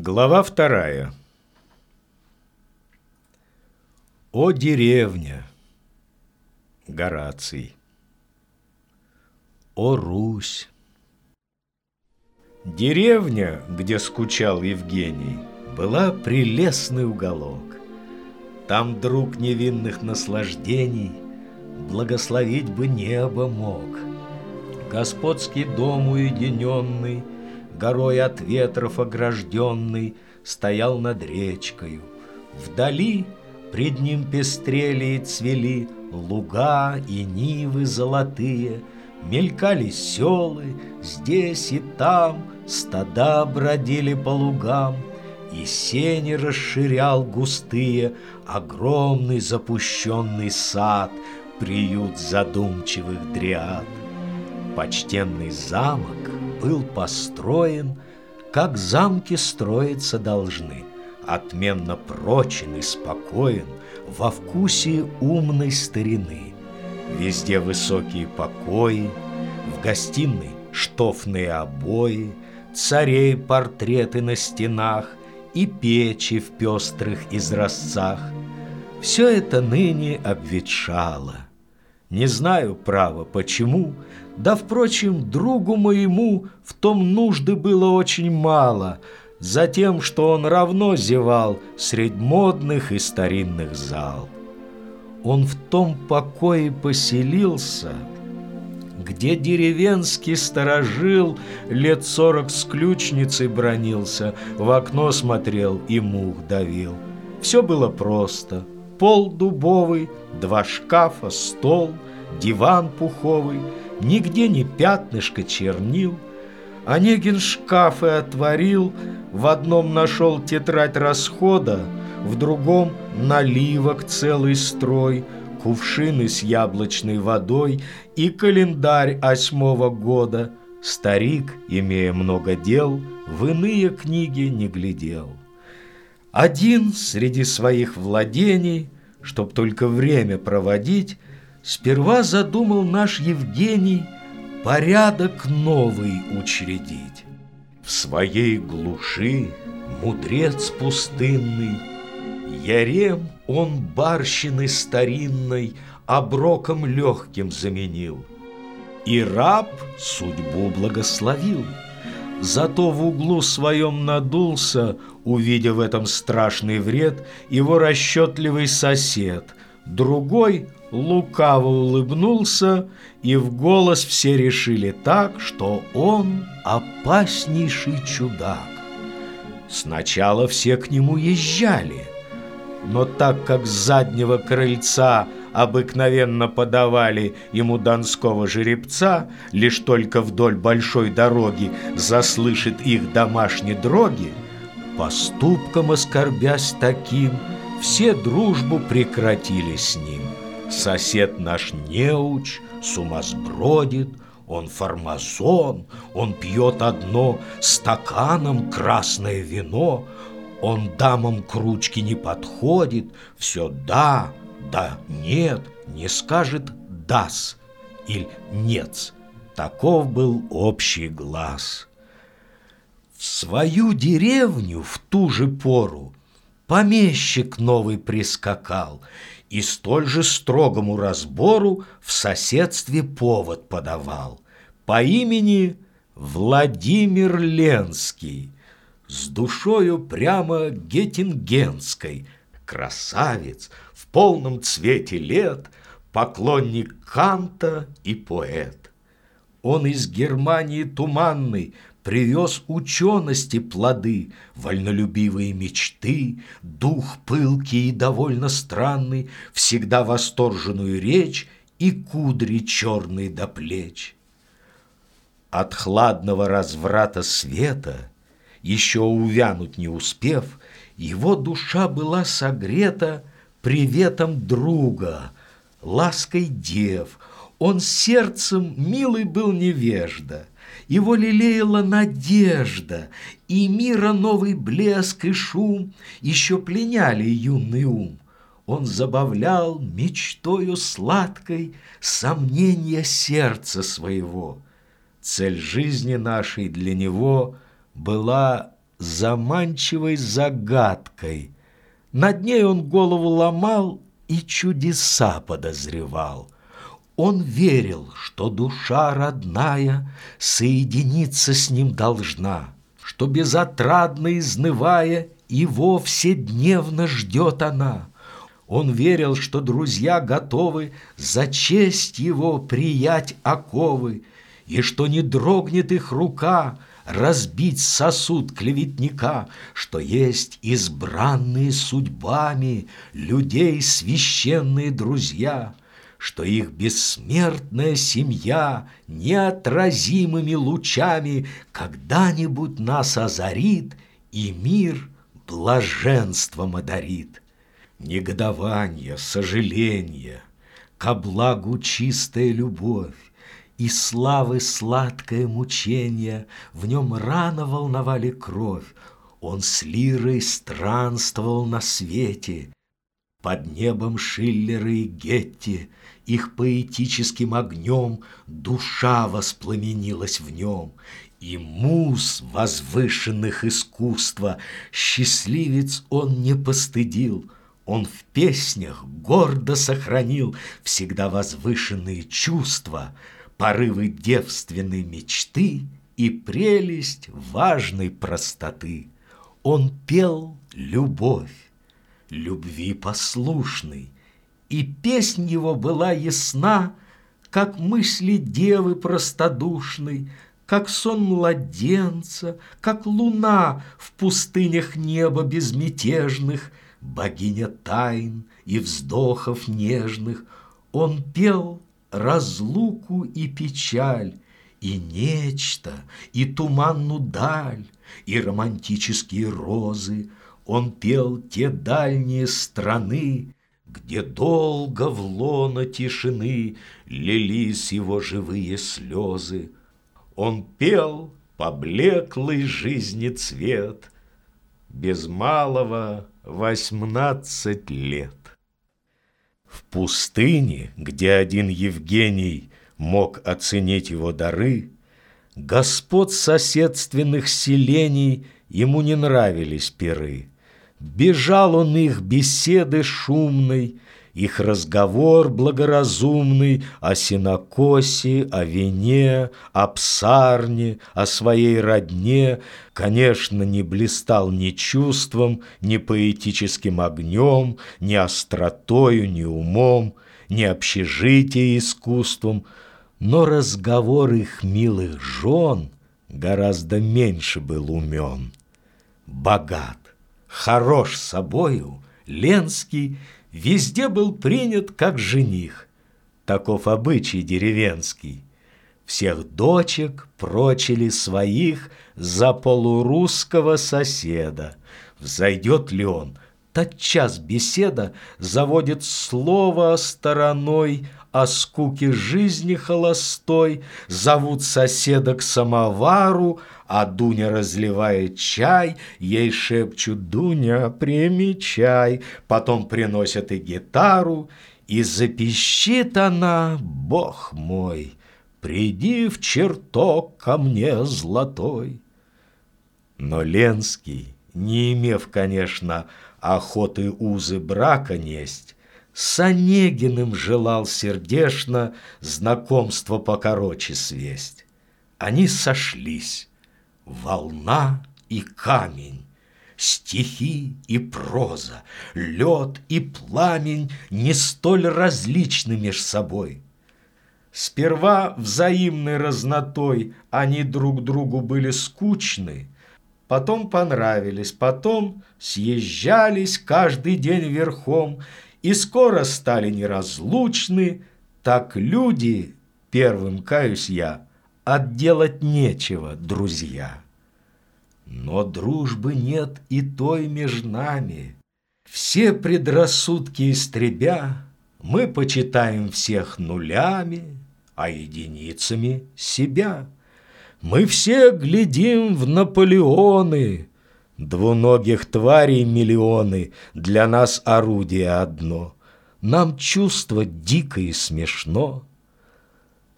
Глава вторая. О деревня! Гораций. О Русь! Деревня, где скучал Евгений, была прелестный уголок. Там друг невинных наслаждений благословить бы небо мог. Господский дом уединенный — горой от ветров огражденный, стоял над речкою. Вдали пред ним пестрели и цвели луга и нивы золотые, мелькали селы здесь и там, стада бродили по лугам, и сени расширял густые огромный запущенный сад, приют задумчивых дриад. Почтенный замок был построен, как замки строиться должны, отменно прочен и спокоен, во вкусе умной старины. Везде высокие покои, в гостиной штофные обои, царей портреты на стенах и печи в пестрых изразцах. Все это ныне обветшало. Не знаю, право, почему, да, впрочем, другу моему в том нужды было очень мало, за тем, что он равно зевал средь модных и старинных зал. Он в том покое поселился, где деревенский сторожил лет сорок с ключницей бронился, в окно смотрел и мух давил. Все было просто. Пол дубовый, два шкафа, стол, диван пуховый — Нигде ни пятнышка чернил. Онегин шкафы отворил, В одном нашел тетрадь расхода, В другом наливок целый строй, Кувшины с яблочной водой И календарь восьмого года. Старик, имея много дел, В иные книги не глядел. Один среди своих владений, Чтоб только время проводить, Сперва задумал наш Евгений порядок новый учредить. В своей глуши мудрец пустынный, Ярем он барщины старинной Оброком легким заменил. И раб судьбу благословил. Зато в углу своем надулся, Увидев в этом страшный вред, Его расчетливый сосед, Другой лукаво улыбнулся, и в голос все решили так, что он опаснейший чудак. Сначала все к нему езжали, но так как с заднего крыльца обыкновенно подавали ему донского жеребца, лишь только вдоль большой дороги заслышит их домашние дроги, поступком оскорбясь таким – все дружбу прекратили с ним. Сосед наш неуч, сумасбродит, он фармазон, он пьет одно стаканом красное вино, он дамам к ручке не подходит, все да, да, нет, не скажет дас или нет. Таков был общий глаз. Свою деревню в ту же пору Помещик новый прискакал и столь же строгому разбору в соседстве повод подавал. По имени Владимир Ленский, с душою прямо геттингенской, красавец в полном цвете лет, поклонник Канта и поэт. Он из Германии туманной Привез учености плоды, вольнолюбивые мечты, Дух пылкий и довольно странный, Всегда восторженную речь И кудри черные до плеч. От хладного разврата света, Еще увянуть не успев, Его душа была согрета Приветом друга, лаской дев. Он сердцем милый был невежда — его лелеяла надежда, и мира новый блеск и шум еще пленяли юный ум. Он забавлял мечтою сладкой сомнения сердца своего. Цель жизни нашей для него была заманчивой загадкой. Над ней он голову ломал и чудеса подозревал. Он верил, что душа родная соединиться с ним должна, что безотрадно изнывая и вовсе дневно ждет она. Он верил, что друзья готовы за честь его приять оковы, и что не дрогнет их рука разбить сосуд клеветника, что есть избранные судьбами людей священные друзья, что их бессмертная семья неотразимыми лучами когда-нибудь нас озарит и мир блаженством одарит. Негодование, сожаление, ко благу чистая любовь, и славы сладкое мучение В нем рано волновали кровь. Он с лирой странствовал на свете. Под небом Шиллера и Гетти Их поэтическим огнем Душа воспламенилась в нем, И муз возвышенных искусства Счастливец он не постыдил — он в песнях гордо сохранил всегда возвышенные чувства, порывы девственной мечты и прелесть важной простоты. Он пел любовь, любви послушный, и песнь его была ясна, как мысли девы простодушной, как сон младенца, как луна в пустынях неба безмятежных, богиня тайн и вздохов нежных. Он пел разлуку и печаль, и нечто, и туманну даль, и романтические розы. Он пел те дальние страны, где долго в лоно тишины лились его живые слезы. Он пел поблеклый жизни цвет, без малого восемнадцать лет. В пустыне, где один Евгений мог оценить его дары, Господ соседственных селений ему не нравились пиры. Бежал он их беседы шумной, их разговор благоразумный О синокосе, о вине, о псарне, о своей родне, Конечно, не блистал ни чувством, ни поэтическим огнем, Ни остротою, ни умом, ни общежитие искусством, Но разговор их милых жен Гораздо меньше был умен. Богат, хорош собою, Ленский — Везде был принят как жених, Таков обычай деревенский. Всех дочек прочили своих За полурусского соседа. Взойдет ли он, тотчас беседа Заводит слово стороной О скуке жизни холостой, Зовут соседа к самовару, а Дуня разливает чай, ей шепчут «Дуня, примечай», потом приносят и гитару, и запищит она, бог мой, «Приди в чертог ко мне золотой». Но Ленский, не имев, конечно, охоты узы брака несть, с Онегиным желал сердечно знакомство покороче свесть. Они сошлись волна и камень, Стихи и проза, лед и пламень Не столь различны меж собой. Сперва взаимной разнотой Они друг другу были скучны, Потом понравились, потом съезжались Каждый день верхом И скоро стали неразлучны, Так люди, первым каюсь я, отделать нечего, друзья. Но дружбы нет и той между нами. Все предрассудки истребя, мы почитаем всех нулями, а единицами себя. Мы все глядим в Наполеоны, двуногих тварей миллионы, для нас орудие одно. Нам чувство дико и смешно.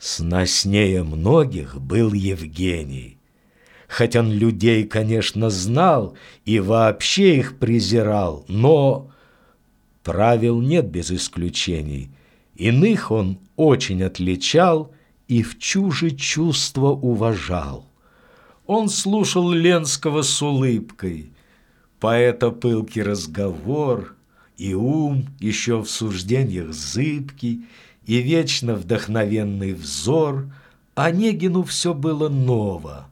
Сноснее многих был Евгений. хоть он людей, конечно, знал и вообще их презирал, но правил нет без исключений. Иных он очень отличал и в чуже чувства уважал. Он слушал Ленского с улыбкой, поэта пылкий разговор и ум еще в суждениях зыбкий, и вечно вдохновенный взор, Онегину все было ново.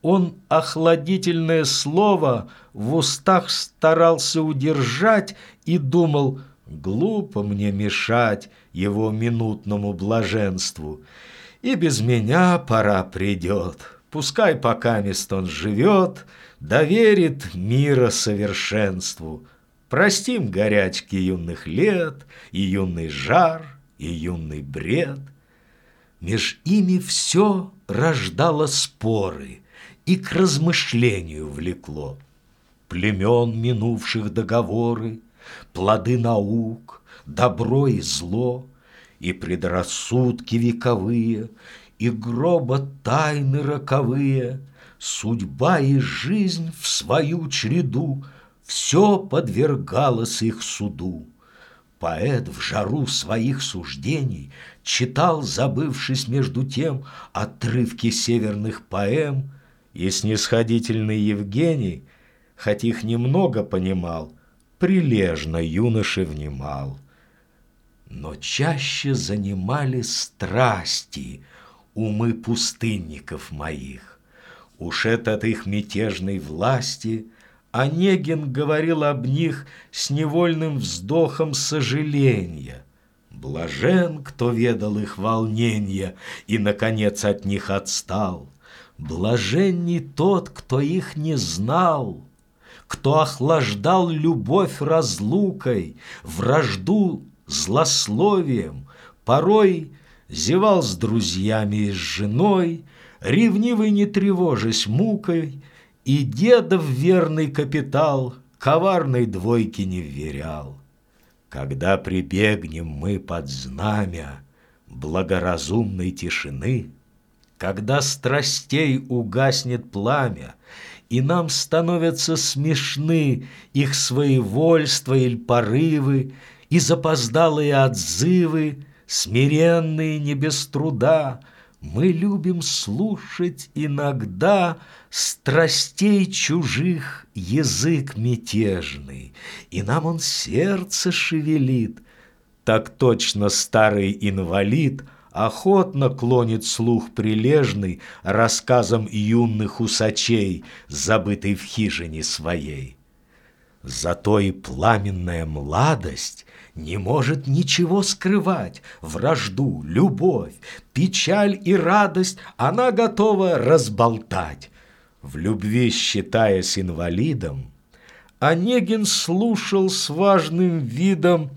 Он охладительное слово в устах старался удержать и думал, глупо мне мешать его минутному блаженству, и без меня пора придет. Пускай пока мест он живет, доверит мира совершенству. Простим горячки юных лет и юный жар, и юный бред. Меж ими все рождало споры и к размышлению влекло. Племен минувших договоры, плоды наук, добро и зло, и предрассудки вековые, и гроба тайны роковые, судьба и жизнь в свою череду все подвергалось их суду. Поэт в жару своих суждений читал, забывшись между тем, отрывки северных поэм, и снисходительный Евгений, хоть их немного понимал, прилежно юноше внимал. Но чаще занимали страсти умы пустынников моих. Уж от их мятежной власти — Онегин говорил об них с невольным вздохом сожаления. Блажен, кто ведал их волнения и, наконец, от них отстал. Блажен не тот, кто их не знал, кто охлаждал любовь разлукой, вражду злословием, порой зевал с друзьями и с женой, ревнивый не тревожась мукой, и дедов верный капитал коварной двойки не вверял. Когда прибегнем мы под знамя благоразумной тишины, Когда страстей угаснет пламя, И нам становятся смешны Их своевольство или порывы, И запоздалые отзывы, Смиренные не без труда, Мы любим слушать иногда Страстей чужих язык мятежный, И нам он сердце шевелит. Так точно старый инвалид Охотно клонит слух прилежный Рассказам юных усачей, Забытой в хижине своей. Зато и пламенная младость не может ничего скрывать. Вражду, любовь, печаль и радость она готова разболтать. В любви считаясь инвалидом, Онегин слушал с важным видом,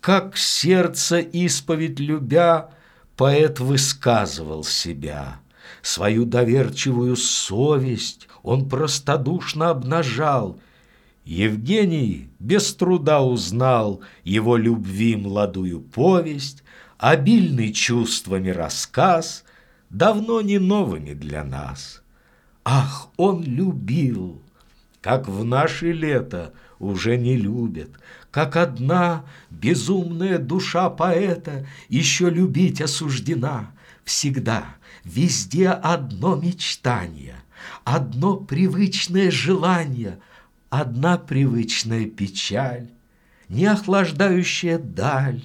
Как сердце исповедь любя, Поэт высказывал себя. Свою доверчивую совесть Он простодушно обнажал. Евгений без труда узнал Его любви молодую повесть, Обильный чувствами рассказ, Давно не новыми для нас. Ах, он любил, как в наше лето уже не любят, как одна безумная душа поэта еще любить осуждена. Всегда, везде одно мечтание, одно привычное желание, одна привычная печаль, не охлаждающая даль,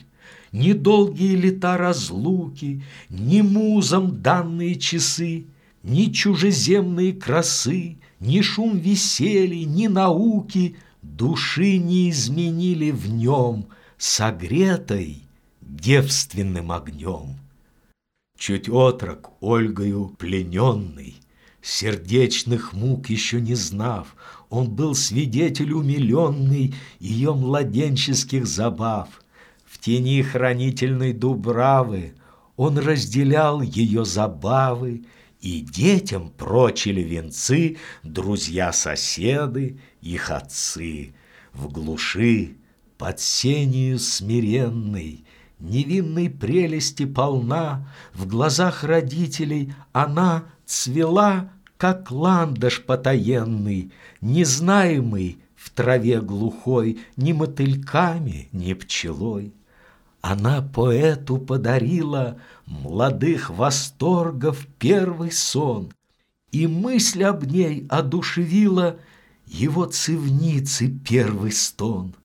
ни долгие лета разлуки, ни музам данные часы — ни чужеземные красы, ни шум веселья, ни науки Души не изменили в нем, согретой девственным огнем. Чуть отрок Ольгою плененный, Сердечных мук еще не знав, Он был свидетель умиленный Ее младенческих забав. В тени хранительной дубравы Он разделял ее забавы и детям прочили венцы друзья-соседы, их отцы. В глуши, под сенью смиренной, Невинной прелести полна, В глазах родителей она цвела, как ландыш потаенный, Незнаемый в траве глухой Ни мотыльками, ни пчелой. Она поэту подарила Молодых восторгов первый сон, И мысль об ней одушевила Его цивницы первый стон.